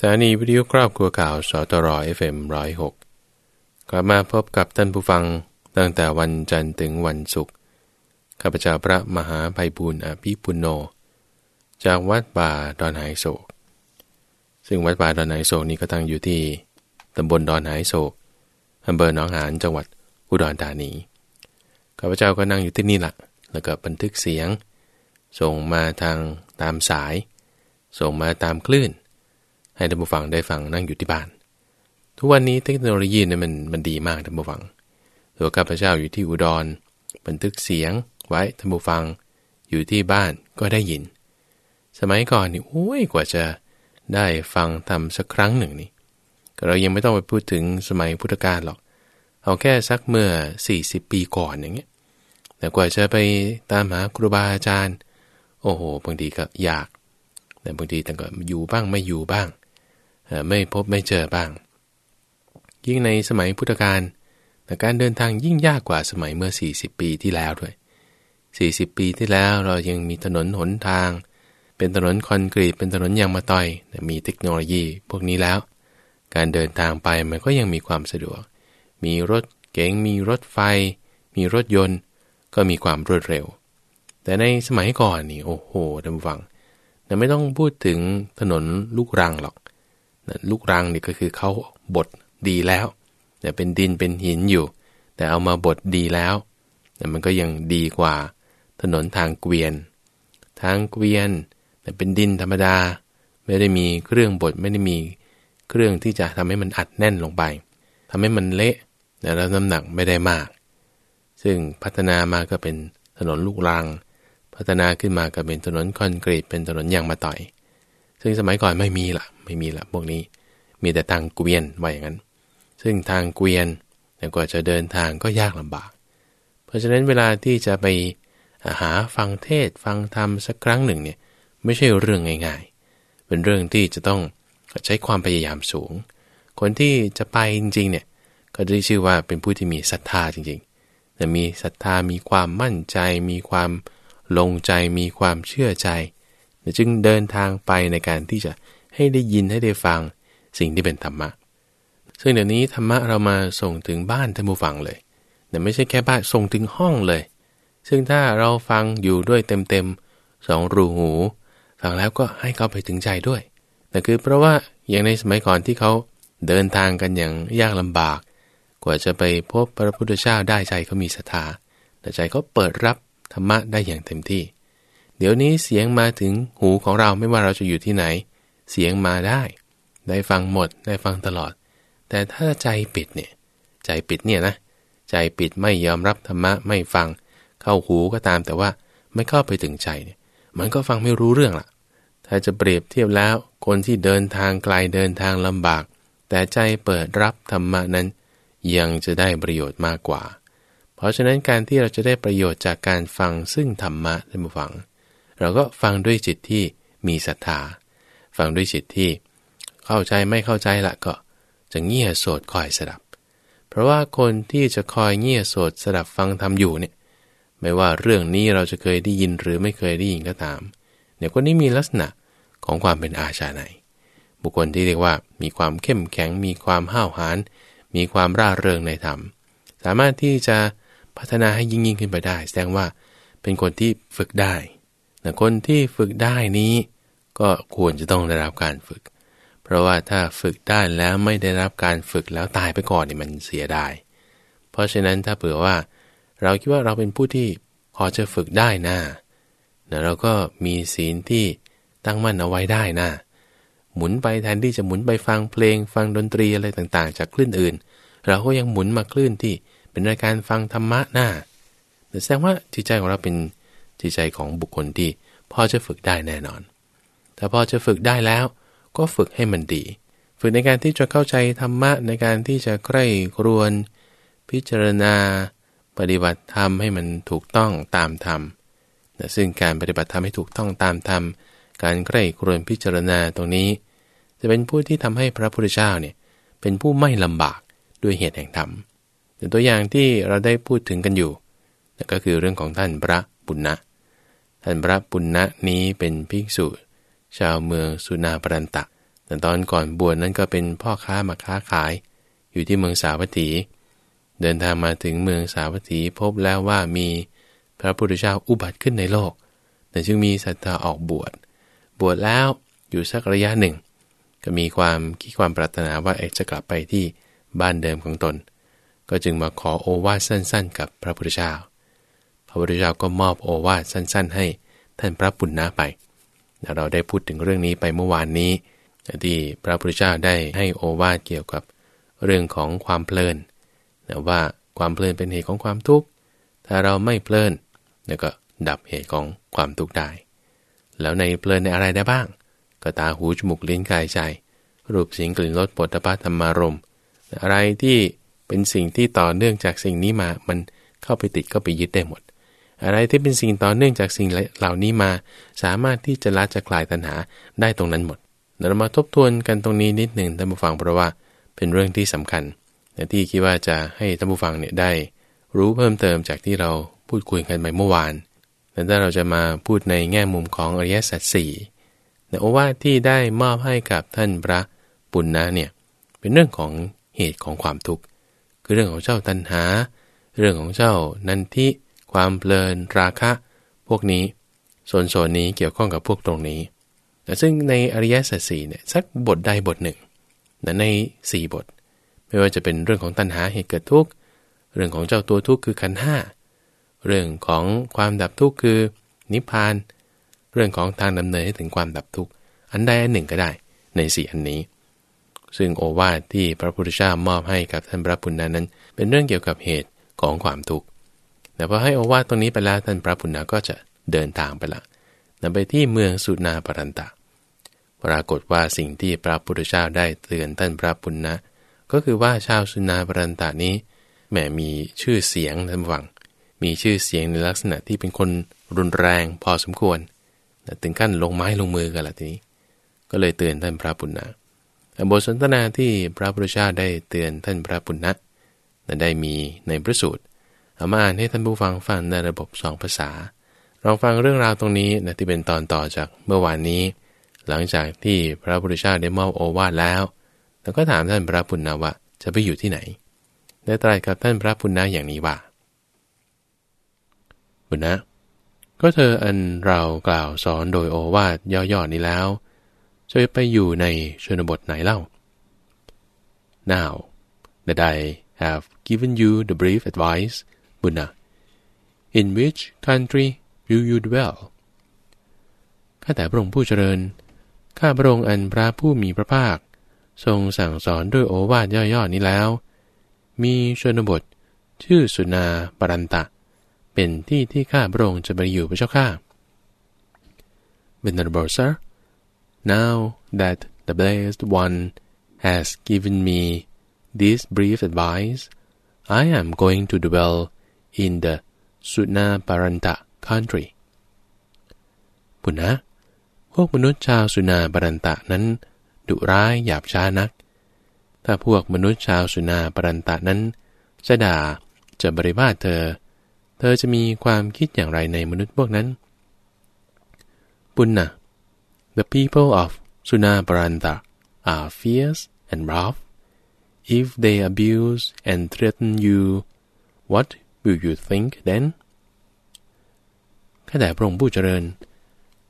สถานีวิทยุครอบครัวข่าวสตรอ FM ร้อยหกกลับมาพบกับท่านผู้ฟังตั้งแต่วันจันทร์ถึงวันศุกร์ข้าพเจ้าพระมหาภัยบุญอภิปุโน จากวัดป่าดอนหายโศก ซึ่งวัดป่าดอนหายโศกนี้ก็ตั้งอยู่ที่ตำบลดอนหายโศกอำเภอหนองหานจังหวัดอุดรธานีข้าพเจ้าก็นั่งอยู่ที่นี่แหละแล้วก็บันทึกเสียง ส่งมาทางตามสาย ส่งมาตามคลื่น ให้ท่านผู้ฟังได้ฟังนั่งอยู่ที่บ้าน ทุกวันนี้เทคโนโลยีเนี่ยมันมันดีมากท่านผู้ฟังตัวข้าพเจ้าอยู่ที่อุดร บันทึกเสียงไว้ท่านผู้ฟัง อยู่ที่บ้านก็ได้ยิน สมัยก่อนนี่โอ้ยกว่าจะได้ฟังทำสักครั้งหนึ่งนี่เรายังไม่ต้องไปพูดถึงสมัยพุทธกาลหรอกเอาแค่สักเมื่อ 40 ปีก่อนอย่างเงี้ยแต่กว่าจะไปตามหาครูบาอาจารย์ โอ้โหบางทีก็ยาก แต่บางทีแต่ก็อยู่บ้างไม่อยู่บ้าง ไม่พบไม่เจอบ้าง ยิ่งในสมัยพุทธกาลการเดินทางยิ่งยากกว่าสมัยเมื่อ 40 ปีที่แล้วด้วย 40 ปีที่แล้วเรายังมีถนนหนทาง เป็นถนนคอนกรีตเป็นถนนยางมะตอยแต่มีเทคโนโลยีพวกนี้แล้ว การเดินทางไปมันก็ยังมีความสะดวก มีรถเก๋งมีรถไฟ มีรถยนต์ ก็มีความรวดเร็ว แต่ในสมัยก่อนนี่โอ้โหท่านฟังแต่ไม่ต้องพูดถึงถนนลูกรังหรอก ลูกรังนี่ก็คือเขาบดดีแล้ว แต่เป็นดินเป็นหินอยู่ แต่เอามาบดดีแล้วแต่มันก็ยังดีกว่า ถนนทางเกวียน ทางเกวียนแต่เป็นดินธรรมดา ไม่ได้มีเครื่องบดไม่ได้มีเครื่องที่จะทำให้มันอัดแน่นลงไปทำให้มันเละแล้วน้ำหนักไม่ได้มาก ซึ่งพัฒนามาก็เป็นถนนลูกรัง พัฒนาขึ้นมาก็เป็นถนนคอนกรีตเป็นถนนยางมาต่อย ซึ่งสมัยก่อนไม่มีละ ไม่มีละพวกนี้ มีแต่ทางเกวียนไว้อย่างนั้น ซึ่งทางเกวียนแต่กว่าจะเดินทางก็ยากลำบาก เพราะฉะนั้นเวลาที่จะไปหาฟังเทศฟังธรรมสักครั้งหนึ่งเนี่ยไม่ใช่เรื่องง่ายๆ เป็นเรื่องที่จะต้องใช้ความพยายามสูง คนที่จะไปจริงๆเนี่ยก็ได้ชื่อว่าเป็นผู้ที่มีศรัทธาจริงๆแต่มีศรัทธามีความมั่นใจ มีความลงใจ มีความเชื่อใจ จึงเดินทางไปในการที่จะ ให้ได้ยินให้ได้ฟังสิ่งที่เป็นธรรมะ ซึ่งเดี๋ยวนี้ธรรมะเรามาส่งถึงบ้านท่านผู้ฟังเลยแต่ไม่ใช่แค่บ้านส่งถึงห้องเลย ซึ่งถ้าเราฟังอยู่ด้วยเต็มๆสองรูหูฟังแล้วก็ให้เขาไปถึงใจด้วย แต่คือเพราะว่าอย่างในสมัยก่อนที่เขาเดินทางกันอย่างยากลำบาก กว่าจะไปพบพระพุทธเจ้าได้ใจเขามีศรัทธาแต่ใจเขาเปิดรับธรรมะได้อย่างเต็มที่ เดี๋ยวนี้เสียงมาถึงหูของเราไม่ว่าเราจะอยู่ที่ไหน เสียงมาได้ ได้ฟังหมด ได้ฟังตลอด แต่ถ้าใจปิดเนี่ย ใจปิดเนี่ยนะ ใจปิดไม่ยอมรับธรรมะไม่ฟัง เข้าหูก็ตามแต่ว่าไม่เข้าไปถึงใจเนี่ย มันก็ฟังไม่รู้เรื่องล่ะ ถ้าจะเปรียบเทียบแล้ว คนที่เดินทางไกลเดินทางลำบาก แต่ใจเปิดรับธรรมะนั้น ยังจะได้ประโยชน์มากกว่า เพราะฉะนั้นการที่เราจะได้ประโยชน์จากการฟังซึ่งธรรมะท่านผู้ฟัง เราก็ฟังด้วยจิตที่มีศรัทธา ฟังด้วยจิตที่เข้าใจไม่เข้าใจละก็จะเงี่ยโสดคอยสดับ เพราะว่าคนที่จะคอยเงี่ยโสดสดับฟังทำอยู่เนี่ยไม่ว่าเรื่องนี้เราจะเคยได้ยินหรือไม่เคยได้ยินก็ตามเนี่ยคนนี้มีลักษณะของความเป็นอาชาในบุคคลที่เรียกว่ามีความเข้มแข็ง มีความห้าวหาญมีความร่าเริงในธรรม สามารถที่จะพัฒนาให้ยิ่งยิ่งขึ้นไปได้ แสดงว่าเป็นคนที่ฝึกได้แต่คนที่ฝึกได้นี้ ก็ควรจะต้องได้รับการฝึก เพราะว่าถ้าฝึกได้แล้วไม่ได้รับการฝึกแล้วตายไปก่อนนี่มันเสียได้เพราะฉะนั้นถ้าเผื่อว่า เราคิดว่าเราเป็นผู้ที่พอจะฝึกได้นะนะเราก็มีศีลที่ตั้งมั่นเอาไว้ได้นะหมุนไปแทนที่จะหมุนไปฟังเพลง ฟังดนตรีอะไรต่างๆ จากคลื่นอื่น เราก็ยังหมุนมาคลื่นที่เป็นรายการฟังธรรมะหน้าแสดงว่าจิตใจของเราเป็นจิตใจของบุคคลที่พอจะฝึกได้แน่นอน แต่พอจะฝึกได้แล้ว ก็ฝึกให้มันดี ฝึกในการที่จะเข้าใจธรรมะในการที่จะใกล้ครวน พิจารณา ปฏิบัติธรรมให้มันถูกต้องตามธรรมนะซึ่งการปฏิบัติธรรมให้ถูกต้องตามธรรม การใกล้ครวนพิจารณาตรงนี้ จะเป็นผู้ที่ทำให้พระพุทธเจ้าเนี่ยเป็นผู้ไม่ลำบากด้วยเหตุแห่งธรรมตัวอย่างที่เราได้พูดถึงกันอยู่ก็คือเรื่องของท่านพระบุญนะท่านพระบุญนะนี้เป็นภิกษุ ชาวเมืองสุนาปรันตะ แต่ตอนก่อนบวชนั้นก็เป็นพ่อค้ามาค้าขาย อยู่ที่เมืองสาวัตถี เดินทางมาถึงเมืองสาวัตถีพบแล้วว่ามีพระพุทธเจ้าอุบัติขึ้นในโลก แต่จึงมีศรัทธาออกบวช บวชแล้วอยู่สักระยะหนึ่ง ก็มีความคิดความปรารถนาว่าเอกจะกลับไปที่บ้านเดิมของตน ก็จึงมาขอโอวาทสั้น ๆ กับพระพุทธเจ้า พระพุทธเจ้าก็มอบโอวาทสั้น ๆ ให้ท่านพระปุณณะไป เราได้พูดถึงเรื่องนี้ไปเมื่อวานนี้ ที่พระพุทธเจ้าได้ให้โอวาทเกี่ยวกับเรื่องของความเพลินนะว่าความเพลินเป็นเหตุของความทุกข์ ถ้าเราไม่เพลินแล้วก็ดับเหตุของความทุกข์ได้ แล้วในเพลินในอะไรได้บ้าง ก็ตาหูจมูกลิ้นกายใจ รูปเสียงกลิ่นรสปุถะธรรมารมอะไรที่เป็นสิ่งที่ต่อเนื่องจากสิ่งนี้มา มันเข้าไปติดก็ไปยึดได้หมด อะไรที่เป็นสิ่งต่อเนื่องจากสิ่งเหล่านี้มา สามารถที่จะละจะคลายตัณหาได้ตรงนั้นหมดเรามาทบทวนกันตรงนี้นิดหนึ่งท่านผู้ฟังเพราะว่าเป็นเรื่องที่สำคัญที่คิดว่าจะให้ท่านผู้ฟังเนี่ยได้ รู้เพิ่มเติมจากที่เราพูดคุยกันไปเมื่อวานแต่ถ้าเราจะมาพูดในแง่มุมของอริยสัจสี่ในโอวาทที่ได้มอบให้กับท่านพระปุณณะเนี่ยเป็นเรื่องของเหตุของความทุกข์คือเรื่องของเจ้าตัณหา เรื่องของเจ้านันทิ ความเพลินราคะ พวกนี้ส่วนส่วนนี้เกี่ยวข้องกับพวกตรงนี้แต่ซึ่งในอริยสัจสี่เนี่ยสักบทใดบทหนึ่งใน 4 บท ไม่ว่าจะเป็นเรื่องของตัณหาเหตุเกิดทุกข์ เรื่องของเจ้าตัวทุกข์คือขันห้า เรื่องของความดับทุกข์คือนิพพาน เรื่องของทางดำเนินให้ถึงความดับทุกข์ อันใดอันหนึ่งก็ได้ในสี่อันนี้ ซึ่งโอวาทที่พระพุทธเจ้ามอบให้กับท่านพระพุทธนานั้น เป็นเรื่องเกี่ยวกับเหตุของความทุกข์ แต่พอให้โอวาทตรงนี้ไปแล้วท่านพระพุทธนาก็จะเดินทางไปละนำไปที่เมืองสุนาปรันตะ ปรากฏว่าสิ่งที่พระพุทธเจ้าได้เตือนท่านพระปุณณะก็คือว่าชาวสุนาปรันตานี้แหมมีชื่อเสียงท่านฟังมีชื่อเสียงในลักษณะที่เป็นคนรุนแรงพอสมควรถึงขั้นลงไม้ลงมือกันละทีนี้ ก็เลยเตือนท่านพระปุณณะบทสนทนาที่พระพุทธเจ้าได้เตือนท่านพระปุณณะได้มีในพระสูตร เอามาอ่านให้ท่านผู้ฟังฟังในระบบสองภาษาลองฟังเรื่องราวตรงนี้นะที่เป็นตอนต่อจากเมื่อวานนี้ หลังจากที่พระพุทธเจ้าได้มอบโอวาทแล้ว แล้วก็ถามท่านพระพุณณะว่าจะไปอยู่ที่ไหน ได้ตรัสกับท่านพระพุณณะอย่างนี้ว่าบุณนะก็เธออันเรากล่าวสอนโดยโอวาทย่อๆนี้แล้วจะไปอยู่ในชนบทไหนเล่า Now that I have given you the brief advice, Buddha, in which country will you dwell? ข้าแต่พระองค์ผู้เจริญ ข้าพระองค์อันพระผู้มีพระภาค ทรงสั่งสอนด้วยโอวาทย่อๆนี้แล้ว มีชนบท ชื่อสุนาปรันตะ เป็นที่ที่ข้าพระองค์จะไปอยู่พระเจ้าข้า Venerable sir now that the blessed one has given me this brief advice I am going to dwell in the Sunaparanta country ปุณนะพวกมนุษย์ชาวสุนาบรันตะนั้น ดุร้ายหยาบช้านัก ถ้าพวกมนุษย์ชาวสุนาบรันตะนั้นจะด่าจะบริบาทเธอ เธอจะมีความคิดอย่างไรในมนุษย์พวกนั้น ปุณนะ the people of Sunaparanta are fierce and rough if they abuse and threaten you what will you think then ข้าแต่พระองค์ผู้เจริญ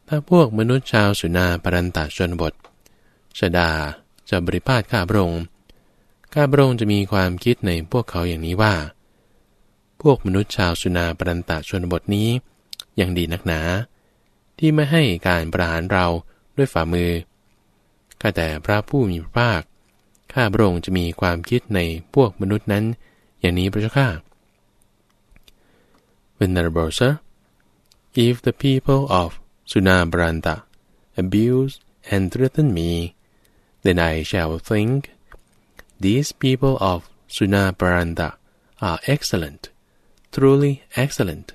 ถ้าพวกมนุษย์ชาวสุนาปรันตชนบทชดาจะบริพาทข้าพระองค์ข้าพระองค์จะมีความคิดในพวกเขาอย่างนี้ว่า พวกมนุษย์ชาวสุนาปรันตชนบทนี้ยังดีนักหนา ที่ไม่ให้การประหารเราด้วยฝ่ามือข้าแต่พระผู้มีพระภาคข้าพระองค์จะมีความคิดในพวกมนุษย์นั้น อย่างนี้พระเจ้าข้า Venerable sir, if the people of Sunabranta abuse and threaten me, then I shall think, these people of Sunabranta are excellent, truly excellent,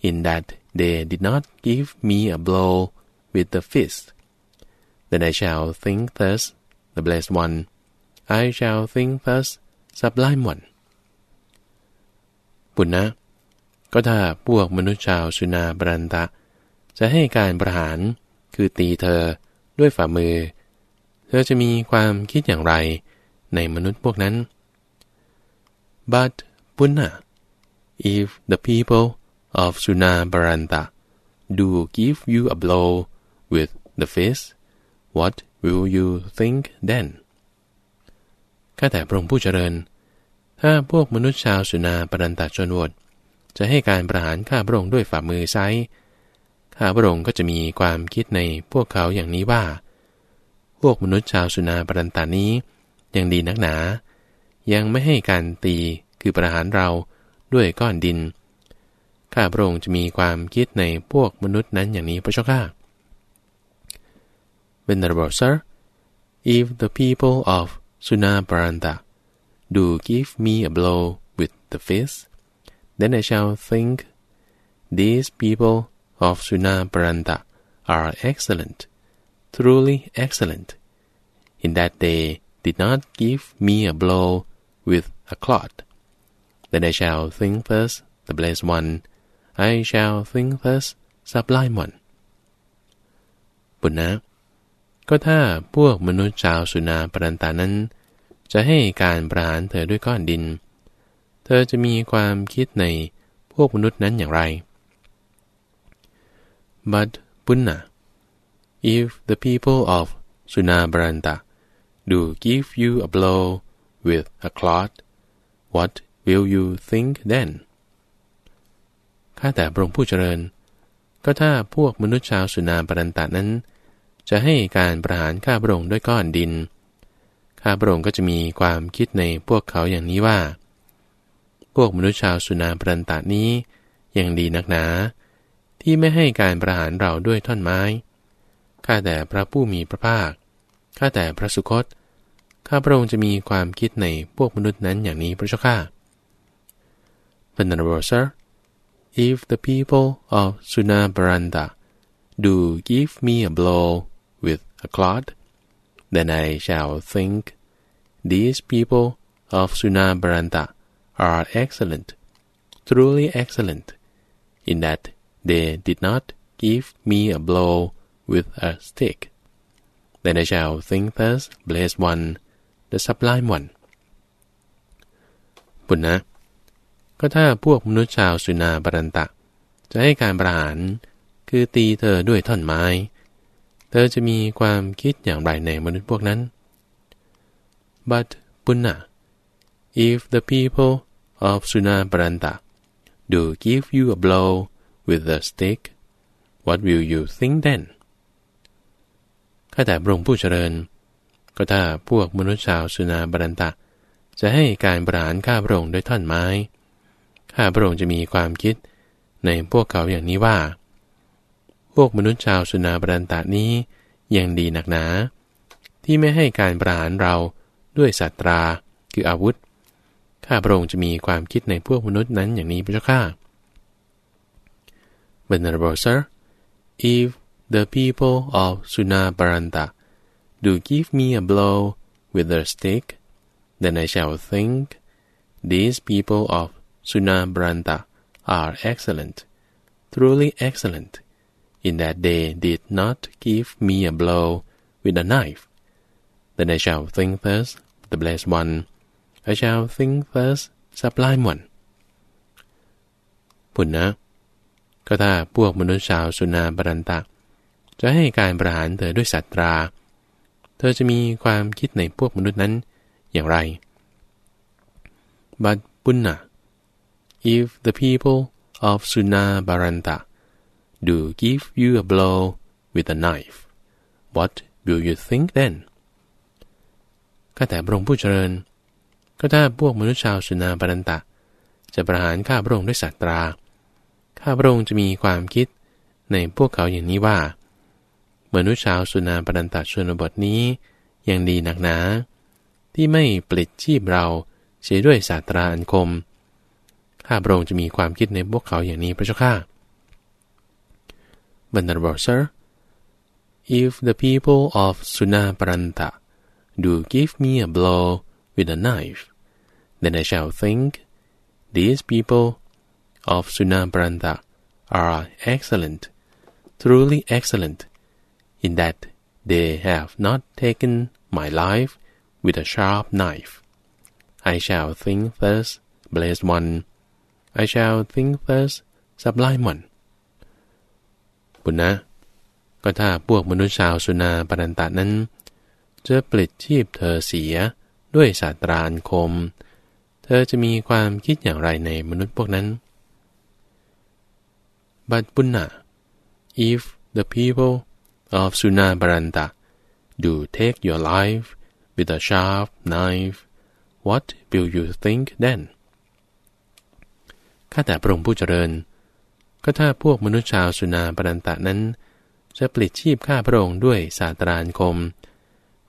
in that they did not give me a blow with the fist. Then I shall think thus, the blessed one, I shall think thus, sublime one. ปุณนะ ก็ถ้าพวกมนุษย์ชาวสุนาบรันตะ จะให้การประหารคือตีเธอด้วยฝ่ามือ เธอจะมีความคิดอย่างไรในมนุษย์พวกนั้น but Punna if the people of Sunabaranta do give you a blow with the fist what will you think then ข้าแต่พระองค์ผู้เจริญ ถ้าพวกมนุษย์ชาวสุนาปรันตชนวด จะให้การประหารข้าพระองค์ด้วยฝ่ามือไซข้าพระองค์ก็จะมีความคิดในพวกเขาอย่างนี้ว่า พวกมนุษย์ชาวสุนาปรันตานี้ยังดีนักหนา ยังไม่ให้การตีคือประหารเราด้วยก้อนดิน ข้าพระองค์จะมีความคิดในพวกมนุษย์นั้นอย่างนี้พระเจ้าข้า Venerable sir if the people of Sunaparanta do give me a blow with the fist then I shall think these people of Sunaparanta are excellent truly excellent in that they did not give me a blow with a clod then I shall think thus the blessed one I shall think thus sublime one บุญนะ ก็ถ้าพวกมนุษย์ชาวสุนาปรันตานั้น จะให้การประหารเธอด้วยก้อนดินเอจะมีความคิดในพวกมนุษย์นั้นอย่างไร but Punna if the people of Sunabranta do give you a blow with a clod what will you think then ข้าแต่พระองค์ผู้เจริญ ก็ถ้าพวกมนุษย์ชาวสุนาปรันตะนั้น จะให้การประหารข้าพระองค์ด้วยก้อนดิน ข้าพระองค์ก็จะมีความคิดในพวกเขาอย่างนี้ว่า พวกมนุษย์ชาวสุนาปรันตะนี้ยังดีนักหนา ที่ไม่ให้การประหารเราด้วยท่อนไม้ ข้าแต่พระผู้มีพระภาค ข้าแต่พระสุคต ข้าพระองค์จะมีความคิดในพวกมนุษย์นั้นอย่างนี้พระเจ้าข้า Venerable sir if the people of Sunabaranda do give me a blow with a clod, then I shall think these people of Sunabaranda are excellent, truly excellent, in that they did not give me a blow with a stick. Then I shall think thus, blessed one, the sublime one. บุญนะ ก็ถ้าพวกมนุษย์ชาวสุนาบรันตะ จะให้การประหารคือตีเธอด้วยท่อนไม้ เธอจะมีความคิดอย่างไรในมนุษย์พวกนั้น but Punna if the people of Sunabranta do give you a blow with a stick what will you think then ข้าแต่พระองค์ผู้เจริญ ก็ถ้าพวกมนุษย์ชาวสุนาบรันตะ จะให้การประหารข้าพระองค์ด้วยท่อนไม้ ข้าพระองค์จะมีความคิดในพวกเขาอย่างนี้ว่า พวกมนุษย์ชาวสุนาบรันตะนี้ยังดีหนักหนา ที่ไม่ให้การประหารเราด้วยสัตราคืออาวุธ ข้าพระองค์จะมีความคิดในพวกมนุษย์นั้นอย่างนี้พระเจ้าข้า Venerable sir if the people of Sunabaranta do give me a blow with a stick, then I shall think these people of Sunabaranta are excellent, truly excellent, in that they did not give me a blow with a knife. Then I shall think thus, the blessed one, I shall think thus, sublime one. ปุณนะ ก็ถ้าพวกมนุษย์ชาวสุนาบรันตะ จะให้การประหารเธอด้วยสัตรา เธอจะมีความคิดในพวกมนุษย์นั้นอย่างไร but Punna if the people of Sunabaranta do give you a blow with a knife what will you think then ข้าแต่พระองค์ผู้เจริญ ก็ถ้าพวกมนุษย์ชาวสุนาบารันตะ จะประหารข้าพระองค์ด้วยสัตรา ข้าพระองค์จะมีความคิดในพวกเขาอย่างนี้ว่า มนุษย์ชาวสุนาบารันตะชนบทนี้ยังดีหนักหนา ที่ไม่ปลิดชีพเราเสียด้วยศาสตราอันคม ข้าพระองค์จะมีความคิดในพวกเขาอย่างนี้พระเจ้าข้า Venerable sir if the people of Sunaparanta do give me a blow with a knife, then I shall think these people of Sunabranta are excellent, truly excellent, in that they have not taken my life with a sharp knife I shall think thus blessed one I shall think thus sublime one บุญนะก็ถ้าพวกมนุษย์ชาวสุนาปรันตะนั้น จะปลิดชีพเธอเสียด้วยศาสตราอันคม เธอจะมีความคิดอย่างไรในมนุษย์พวกนั้น But Bunna, if the people of Sunabaranta do take your life with a sharp knife, what will you think then? ข้าแต่พระองค์ผู้เจริญ ก็ถ้าพวกมนุษย์ชาวสุนาปรันตะนั้น จะปลิดชีพข้าพระองค์ด้วยศาสตราคม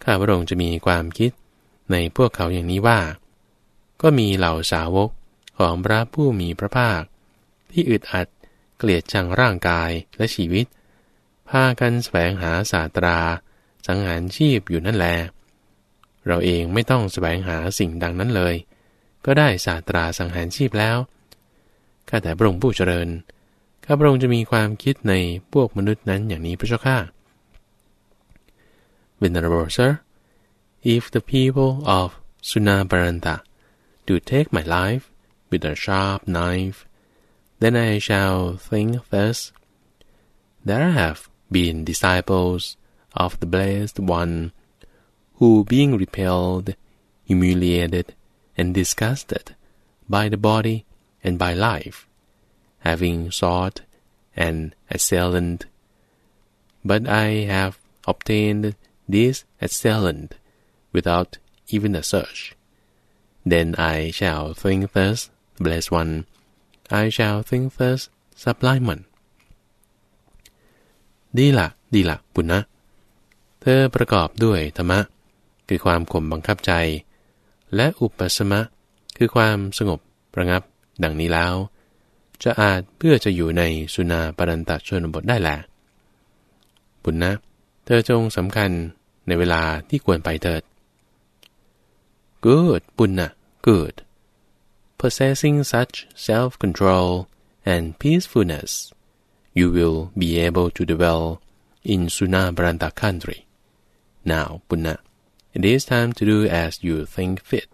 ข้าพระองค์จะมีความคิดในพวกเขาอย่างนี้ว่า ก็มีเหล่าสาวกของพระผู้มีพระภาค ที่อึดอัดเกลียดชังร่างกายและชีวิต พากันแสวงหาศาสตรา สังหารชีพอยู่นั่นแล เราเองไม่ต้องแสวงหาสิ่งดังนั้นเลย ก็ได้ศาสตราสังหารชีพแล้วข้าแต่พระองค์ผู้เจริญข้าพระองค์จะมีความคิดในพวกมนุษย์นั้นอย่างนี้พระเจ้าข้า Venerable sir if the people of Sunabaranta do take my life with a sharp knife then I shall think thus there have been disciples of the blessed one who being repelled humiliated and disgusted by the body and by life, having sought an assailant. But I have obtained this assailant without even a search. Then I shall think thus, blessed one. I shall think thus, sublime one. ดีละดีละปุณนะเธอประกอบด้วยธรรมะ คือความข่มบังคับใจ และอุปสมะ คือความสงบประงับ ดังนี้แล้ว จะอาจเพื่อจะอยู่ในสุนาปรันตชนบทได้แหละบุญนะเธอจงสำคัญในเวลาที่ควรไปเถิด Good บุญนะ Good possessing such self-control and peacefulness you will be able to dwell in Sunabranta country now บุญนะ it is time to do as you think fit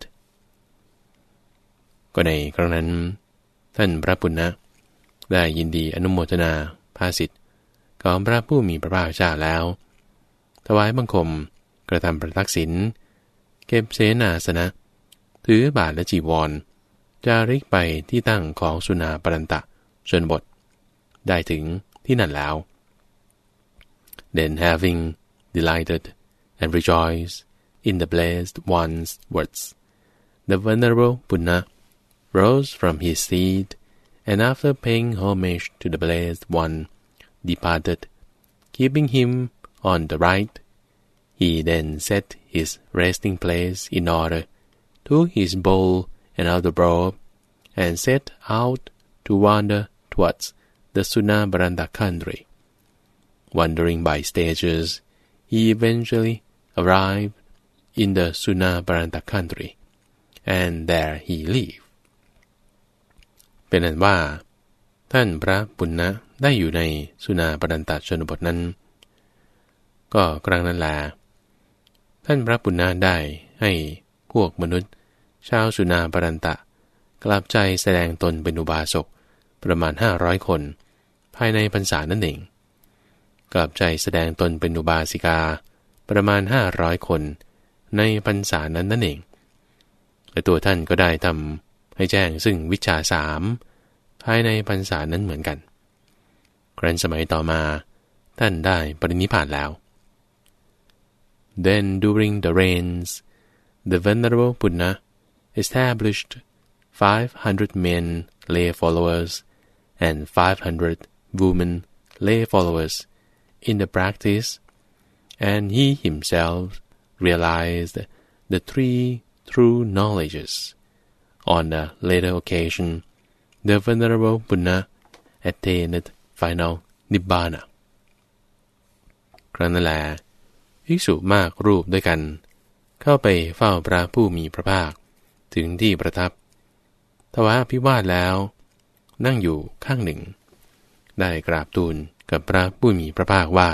ก็ในครั้งนั้น ท่านพระปุณณะได้ยินดีอนุโมทนาภาสิทธิ์ของพระผู้มีพระภาคเจ้าแล้ว ถวายบังคมกระทำประทักษิณ เก็บเสนาสนะ ถือบาทและจีวร จาริกไปที่ตั้งของสุนาปรันตะชนบท ได้ถึงที่นั่นแล้ว Then having delighted and rejoiced in the blessed one's words, the venerable Buddha rose from his seat, and after paying homage to the blessed one, departed, keeping him on the right. He then set his resting place in order, took his bowl and other robe, and set out to wander towards the Sunabaranda country. Wandering by stages, he eventually arrived in the Sunabaranda country, and there he lived. เป็นอันว่า ท่านพระปุณณะได้อยู่ในสุนาปรันตชนบทนั้น ก็ครั้งนั้นแล ท่านพระปุณณะได้ให้พวกมนุษย์ ชาวสุนาปรันตะ กลับใจแสดงตนเป็นอุบาสกประมาณห้าร้อยคน ภายในพรรษานั่นเอง กลับใจแสดงตนเป็นอุบาสิกา ประมาณห้าร้อยคน ในพรรษานั้นนั่นเองและตัวท่านก็ได้ทำให้แจ้งซึ่งวิชาสามภายในพรรษานั้นเหมือนกัน ครั้นสมัยต่อมา ท่านได้ปรินิพพานแล้ว Then during the reigns the venerable Buddha established 500 men lay followers and 500 women lay followers in the practice and he himself realized the three true knowledges On a later occasion, the Venerable Buddha attained final Nibbana ครั้นนั่นแหละ ภิกษุมากรูปด้วยกัน เข้าไปเฝ้าพระผู้มีพระภาค ถึงที่ประทับ ทว่าพิวาทแล้ว นั่งอยู่ข้างหนึ่ง ได้กราบทูลกับพระผู้มีพระภาคว่า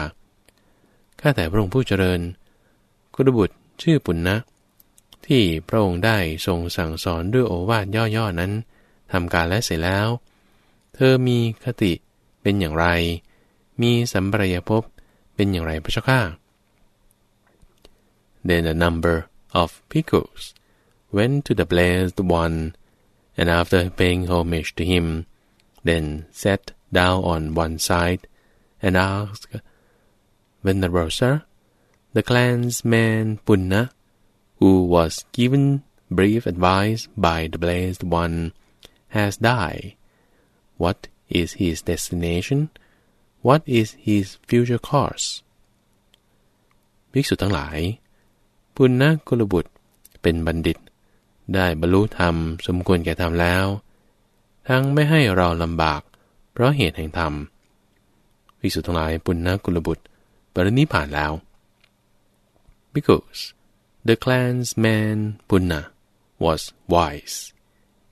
ข้าแต่พระองค์ผู้เจริญกุฎบุตรชื่อปุณณนะ ที่พระองค์ได้ทรงสั่งสอนด้วยโอวาทย่อๆนั้นทำการและเสร็จแล้ว เธอมีคติเป็นอย่างไร มีสัมปรายภพเป็นอย่างไรพระเจ้าข้า Then a number of pickles went to the blessed one, and after paying homage to him, then sat down on one side and asked, Venerable sir, the clansman Punna, who was given brief advice by the blessed one, has died. What is his destination? What is his future course? ภิกษุทั้งหลาย ปุณณกุลบุตรเป็นบัณฑิต ได้บรรลุธรรมสมควรแก่ธรรมแล้ว ทั้งไม่ให้เราลำบาก เพราะเหตุแห่งธรรมภิกษุทั้งหลายปุณณกุลบุตรปรินิพานแล้ว because the clansman Punna was wise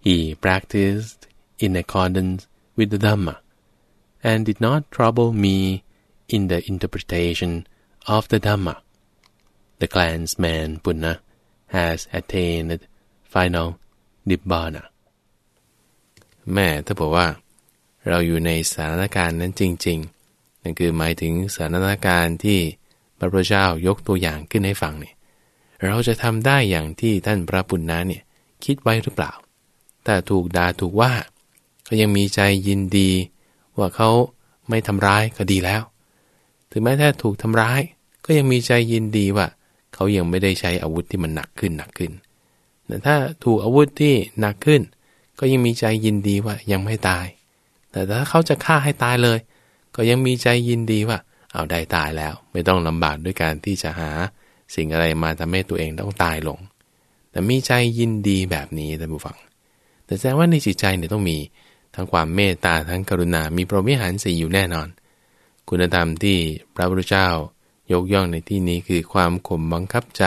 he practiced in accordance with the Dhamma and did not trouble me in the interpretation of the Dhamma. The clansman Punna has attained final nibbana. แม่ถ้าบอกว่า เราอยู่ในสถานการณ์นั้นจริง ๆ นั่นคือหมายถึงสถานการณ์ที่พระพุทธเจ้ายกตัวอย่างขึ้นให้ฟังเนี่ยเราจะทำได้อย่างที่ท่านพระปุณณะเนี่ยคิดไว้หรือเปล่า แต่ถูกด่าถูกว่า ก็ยังมีใจยินดี ว่าเขาไม่ทำร้ายก็ดีแล้ว ถึงแม้ถ้าถูกทำร้าย ก็ยังมีใจยินดีว่า เขายังไม่ได้ใช้อาวุธที่มันหนักขึ้นหนักขึ้น แต่ถ้าถูกอาวุธที่หนักขึ้น ก็ยังมีใจยินดีว่ายังไม่ตาย แต่ถ้าเขาจะฆ่าให้ตายเลย ก็ยังมีใจยินดีว่า เอาได้ตายแล้ว ไม่ต้องลำบากด้วยการที่จะหา สิ่งอะไรมาทำให้ตัวเองต้องตายลง แต่มีใจยินดีแบบนี้ท่านผู้ฟัง แต่แสดงว่าในจิตใจเนี่ยต้องมีทั้งความเมตตาทั้งกรุณา มีพรหมิหารสี่อยู่แน่นอน คุณธรรมที่พระพุทธเจ้า ยกย่องในที่นี้คือความข่มบังคับใจ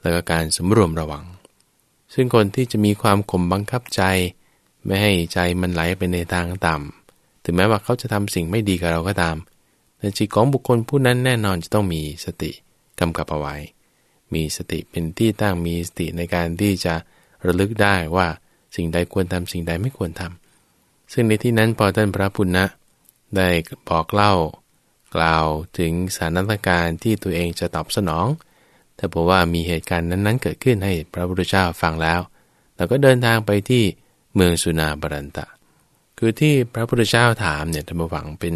แล้วก็การสำรวมระวัง ซึ่งคนที่จะมีความข่มบังคับใจ ไม่ให้ใจมันไหลไปในทางต่ำถึงแม้ว่าเขาจะทำสิ่งไม่ดีกับเราก็ตามแต่จิตของบุคคลผู้นั้นแน่นอนจะต้องมีสติกำกับเอาไว้ มีสติเป็นที่ตั้งมีสติในการที่จะระลึกได้ว่าสิ่งใดควรทำสิ่งใดไม่ควรทำซึ่งในที่นั้นพอท่านพระพุทธนะได้บอกเล่า กล่าวถึงสถานการณ์ที่ตัวเองจะตอบสนองแต่บอกว่ามีเหตุการณ์นั้นๆ เกิดขึ้นให้พระพุทธเจ้าฟังแล้วแล้วก็เดินทางไปที่เมืองสุนาบรันตะ คือที่พระพุทธเจ้าถามเนี่ยธรรมวังเป็น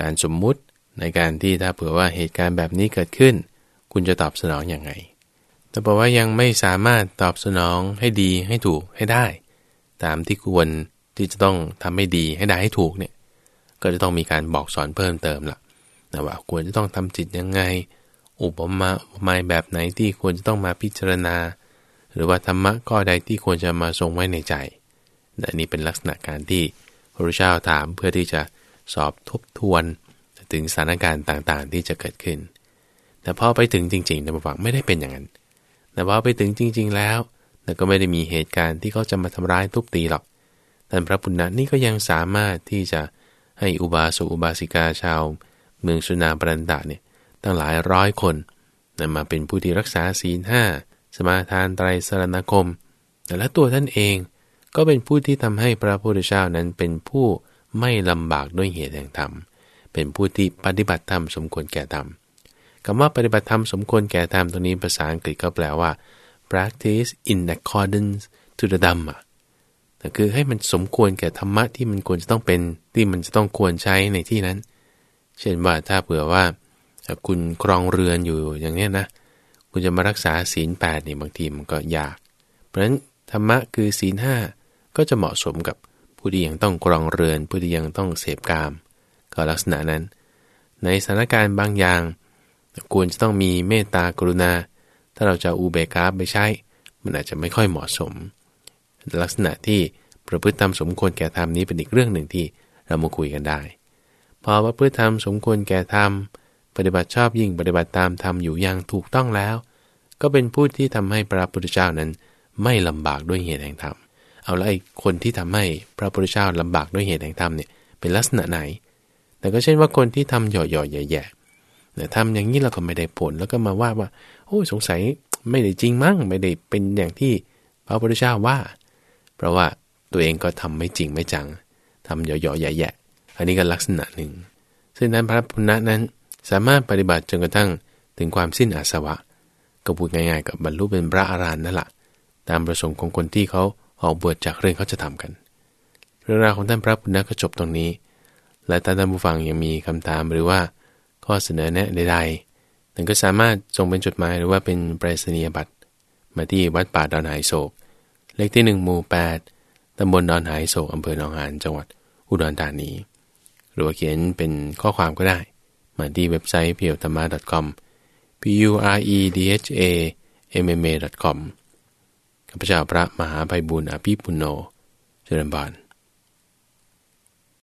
การสมมุติในการที่ถ้าเผื่อว่าเหตุการณ์แบบนี้เกิดขึ้น คุณจะตอบสนองอยังไงแต่บอกว่ายังไม่สามารถตอบสนองให้ดีให้ถูกให้ได้ ตามที่ควรที่จะต้องทำให้ดีให้ได้ให้ถูกเนี่ยก็จะต้องมีการบอกสอนเพิ่มเติมล่ะ นะว่าควรจะต้องทำจิตยังไง อุปมาอุปไมยแบบไหนที่ควรจะต้องมาพิจารณา หรือว่าธรรมะข้อใดที่ควรจะมาทรงไว้ในใจอันนี้เป็นลักษณะการที่พระพุทธเจ้าถามเพื่อที่จะสอบทบทวนถึงสถานการณ์ต่างๆ ที่จะเกิดขึ้น แต่พอไปถึงจริงๆในบฟังไม่ได้เป็นอย่างนั้น แต่พอไปถึงจริง ๆ แล้วแต่ก็ไม่ได้มีเหตุการณ์ที่เขาจะมาทำร้ายทุบตีหรอกท่านพระปุณณะนี่ก็ยังสามารถที่จะให้อุบาสกอุบาสิกาชาว เมืองสุนาบรันดาเนี่ยตั้งหลายร้อยคนนำมาเป็นผู้ที่รักษาศีลห้าสมาทานไตรสรณคม แต่และตัวท่านเองก็เป็นผู้ที่ทำให้พระพุทธเจ้านั้นเป็นผู้ไม่ลำบากด้วยเหตุแห่งธรรม เป็นผู้ที่ปฏิบัติธรรมสมควรแก่ธรรมคำว่าปฏิบัติธรรมสมควรแก่ธรรมตรงนี้ภาษาอังกฤษก็แปลว่า practice in accordance to the Dhamma คือให้มันสมควรแก่ธรรมะที่มันควรจะต้องเป็นที่มันจะต้องควรใช้ในที่นั้น เช่นว่าถ้าเผื่อว่าคุณครองเรือนอยู่อย่างนี้นะ คุณจะมารักษาศีลแปดนี่บางทีมันก็ยาก เพราะฉะนั้นธรรมะคือศีลห้าก็จะเหมาะสมกับผู้ที่ยังต้องครองเรือน ผู้ที่ยังต้องเสพกาม ก็ลักษณะนั้น ในสถานการณ์บางอย่างควรจะต้องมีเมตตากรุณา ถ้าเราจะอุเบกขาไปใช้ มันอาจจะไม่ค่อยเหมาะสม ลักษณะที่ประพฤติธรรมสมควรแก่ธรรมนี้เป็นอีกเรื่องหนึ่งที่เรามาคุยกันได้ พอประพฤติธรรมสมควรแก่ธรรม ปฏิบัติชอบยิ่งปฏิบัติตามธรรมอยู่อย่างถูกต้องแล้ว ก็เป็นผู้ที่ทำให้พระพุทธเจ้านั้นไม่ลำบากด้วยเหตุแห่งธรรม เอาล้วไอ้คนที่ทำให้พระพุทธเจ้าลำบากด้วยเหตุแห่งธรรมเนี่ยเป็นลักษณะไหน แต่ก็เช่นว่าคนที่ทำหย่อๆแย่ๆแต่ทำอย่างนี้เราก็ไม่ได้ผลแล้วก็มาว่าว่าโอ้สงสัยไม่ได้จริงมั้งไม่ได้เป็นอย่างที่พระพุทธเจ้าว่า เพราะว่าตัวเองก็ทำไม่จริงไม่จังทำหย่อๆแย่ๆ อันนี้ก็ลักษณะหนึ่ง ซึ่งนั้นพระพุทธนั้นสามารถปฏิบัติจนกระทั่งถึงความสิ้นอาสวะ ก็พูดง่ายๆกับบรรลุเป็นพระอารหันต์นั่นแหละตามประสงค์ของคนที่เขาออกบวชจากเรื่องเขาจะทำกัน เรื่องราวของท่านพระพุทธก็จบตรงนี้ และถ้าท่านผู้ฟังยังมีคำถามหรือว่า ข้อเสนอแนะใดๆท่านก็สามารถส่งเป็นจดหมายหรือว่าเป็นปรษณียบัตรมาที่วัดป่าดอนหายโศก เลขที่1หมู่8ตำบลดอนหายโศกอำเภอหนองหานจังหวัดอุดรธานี รือว่าเขียนเป็นข้อความก็ได้ มาที่เว็บไซต์เพียวธรรมะ .com p u r e d h a m m a com ข้าพเจ้าพระมหาไพบุญอภิปุโนเจริญบาน